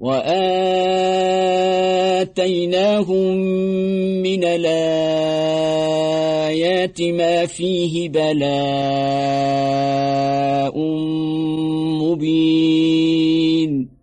وآتيناهم من الآيات ما فيه بلاء مبين.